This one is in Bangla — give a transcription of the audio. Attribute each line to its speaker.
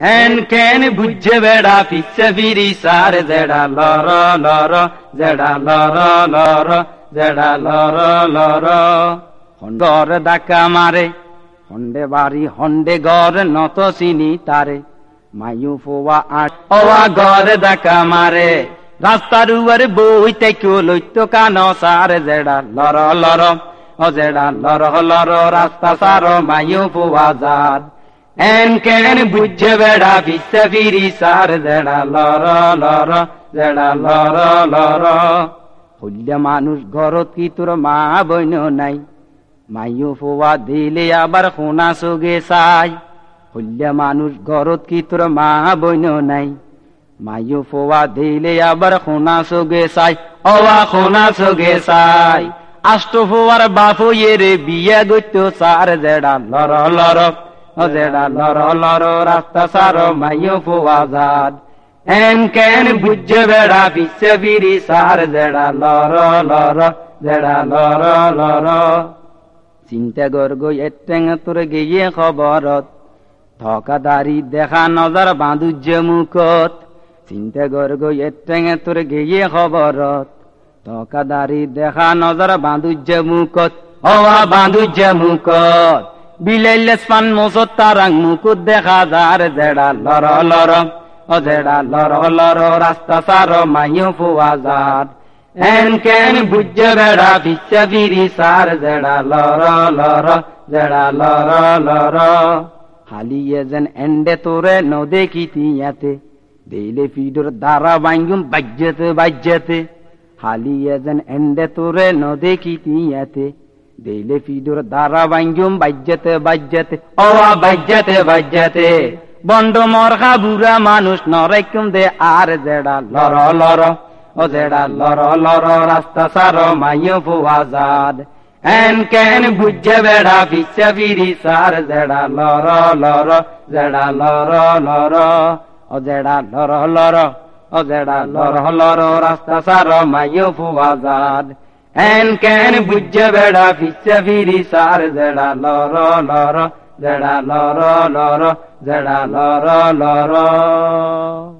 Speaker 1: এন কেন বুঝে বেড়া, পিছে ফিরি সার, জেডা লর লর, জেডা লর লর, জেডা লর লর। হন্ডর ডাকা মারে হন্ডে বাড়ি হন্ডে গর নত চিনি তারে। মায়ু ফোয়া আট ওয়া গর ডাকা মারে। রাস্তার উপরে বইতে কেউ লইত কান সার, জেডা লর লর ও জেডা লর লর, রাস্তা সার, মায়ু ফোয়া যার এন কেন বুঝে বেড়া বিশ্বে ফিরি সার জেড়া লর লর জেড়া লর লর হইলে মানুষ ঘরত কি তোর মা বইন নাই মাইও ফোয়া দিলে আবার সোনা সগে চাই হইলে মানুষ ঘরত কি তোর মা বইন নাই মাইও ফোয়া দিলে আবার সোনা সগে চাই অবা সোনা সগে চাই আষ্ট ফোয়ার বাপ রে বিয়ে গত্য সার জেড়া লর লর জেডা লর লর রাস্তা সার মাইও ফুয়াজাদ এন কেন বুঝে বেড়া বিশ্বে ফিরি সার জেডা লর লর, জেডা লর লর। চিন্তা গর্গ এটেং তোর গিয়ে খবরত। থকাদারি দেখা নজর বাঁধুজ্য মুখত। চিন্তা গর্গ এটেং তোর গিয়ে খবরত। থকাদারি দেখা নজর বাঁধুজ্য মুখত অবা বাঁধুজ্য মুখত। বিলাইলে স্পান মসত তারাং মুকুট দেখা যার জেডা লর লর ও জেডা লর লর, রাস্তা সার মাইও ফুয়া যার এন কেন বুঝে বেড়া বিশ্বে ফিরি সার জেডা লর লর জেডা লর লর হালিয়ে যেন এন্ডে তোরে ন দেখি তিয়াতে দিলে ফিডোর দ্বারা বাইঙ্গুম বাজ্যতে বাজ্যতে। হালিয়ে যেন এন্ডে তোরে ন দেখি তিয়াতে দিলে ফিডোর দ্বারা বাইঙ্গুম বাজ্যতে বাজ্যতে অবা বাজ্যতে বাজ্যতে বন্ড মরখা বুড়া মানুষ নরেকুম দে আর জেডা লর লর ও জেডা লর লর রাস্তা সার মাইও ফুয়াজাদ এন কেন বুঝে বেড়া বিশ্বে ফিরি সার জেডা লর লর জেডা লর লর ও জেডা লর লর ও জেডা লর লর রাস্তা সার মাইও ফুয়াজাদ And can bujja beda fisha viri sar zeda loro loro zeda loro loro zeda loro loro.